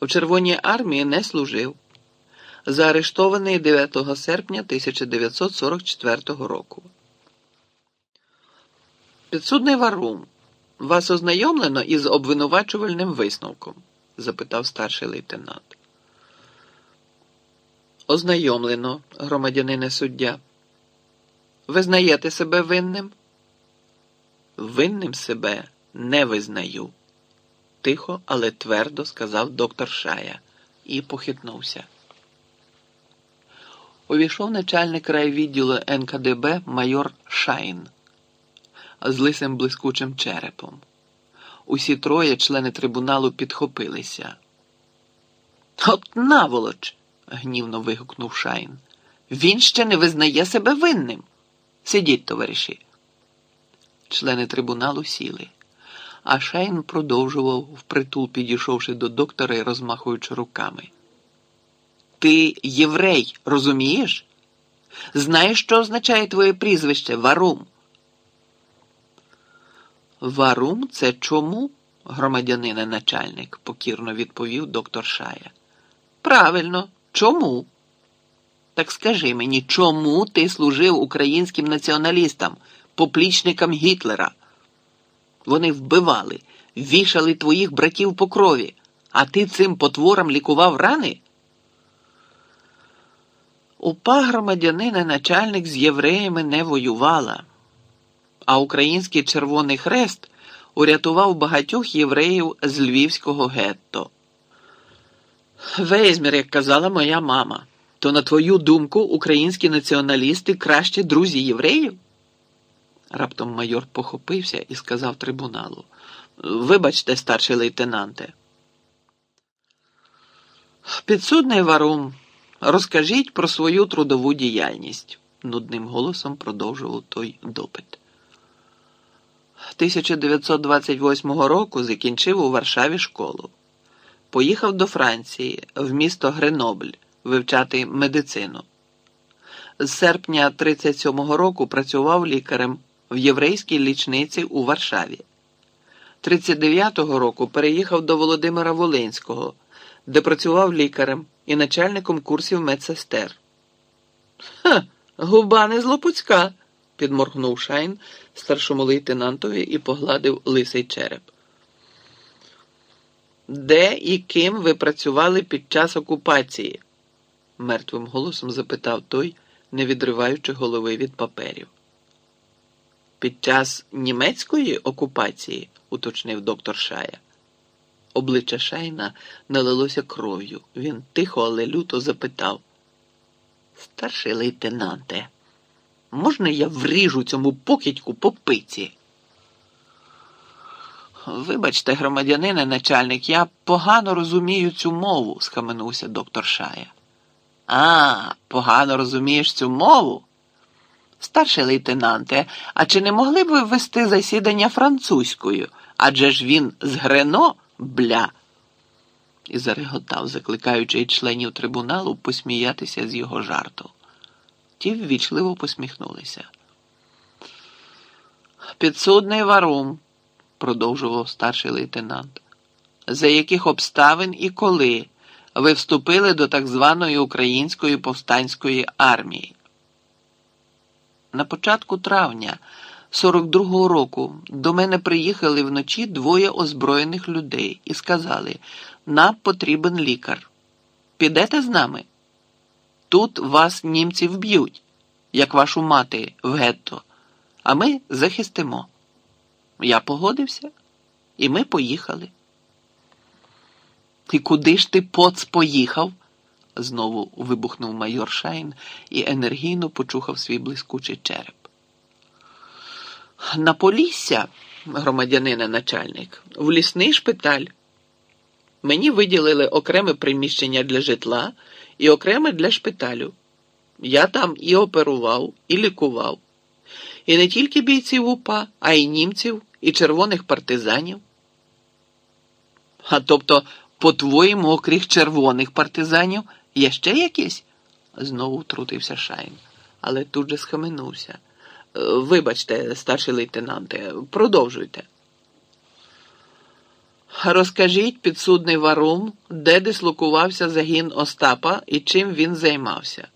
У Червоній армії не служив. Заарештований 9 серпня 1944 року. Підсудний Варум, вас ознайомлено із обвинувачувальним висновком? запитав старший лейтенант. Ознайомлено, громадянине суддя. Визнаєте себе винним? Винним себе не визнаю, тихо, але твердо сказав доктор Шая і похитнувся. Увійшов начальник райвідділу НКДБ майор Шайн з лисим блискучим черепом. Усі троє члени трибуналу підхопилися. От наволоч! гнівно вигукнув Шайн. Він ще не визнає себе винним. Сидіть, товариші. Члени трибуналу сіли, а Шайн продовжував, впритул підійшовши до доктора і розмахуючи руками. Ти єврей, розумієш? Знаєш, що означає твоє прізвище Варум? Варум це чому? громадянине начальник, покірно відповів доктор Шая. Правильно, чому? Так скажи мені, чому ти служив українським націоналістам, поплічникам Гітлера? Вони вбивали, вішали твоїх братів по крові, а ти цим потворам лікував рани? Упа громадянина начальник з євреями не воювала, а український Червоний Хрест урятував багатьох євреїв з львівського гетто. Вейзмір, як казала моя мама, то, на твою думку, українські націоналісти кращі друзі євреїв? Раптом майор похопився і сказав трибуналу. Вибачте, старший лейтенанте. Підсудний Варум, розкажіть про свою трудову діяльність, нудним голосом продовжував той допит. 1928 року закінчив у Варшаві школу. Поїхав до Франції в місто Гренобль вивчати медицину. З серпня 37-го року працював лікарем в єврейській лічниці у Варшаві. 39-го року переїхав до Володимира Волинського, де працював лікарем і начальником курсів медсестер. Ха, губа не злопуцька, підморгнув Шайн старшому лейтенантові і погладив лисий череп. Де і ким ви працювали під час окупації? мертвим голосом запитав той, не відриваючи голови від паперів. Під час німецької окупації, уточнив доктор Шая. Обличчя Шайна налилося кров'ю. Він тихо, але люто запитав. Старший лейтенанте, можна я вріжу цьому покидьку по пиці? Вибачте, громадянине начальник, я погано розумію цю мову, схаменувся доктор Шая. А, погано розумієш цю мову? Старший лейтенанте, а чи не могли б ви вести засідання французькою? Адже ж він з Грено, бля. І зареготав, закликаючи членів трибуналу посміятися з його жарту. Ті ввічливо посміхнулися. Підсудний варум продовжував старший лейтенант. За яких обставин і коли ви вступили до так званої Української повстанської армії? На початку травня 42-го року до мене приїхали вночі двоє озброєних людей і сказали: нам потрібен лікар. Підете з нами? Тут вас німці вб'ють, як вашу мати в гетто, а ми захистимо. Я погодився, і ми поїхали. І куди ж ти поц поїхав? Знову вибухнув майор Шайн і енергійно почухав свій блискучий череп. На Полісся, громадянине начальник, в лісний шпиталь. Мені виділили окреме приміщення для житла і окреме для шпиталю. Я там і оперував, і лікував. І не тільки бійців УПА, а й німців і червоних партизанів. А тобто, по-твоєму, окріх червоних партизанів, є ще якісь? Знову втрутився Шайн, але тут же схаменувся. Вибачте, старший лейтенанте, продовжуйте. Розкажіть, підсудний Варум, де дислокувався загін Остапа і чим він займався.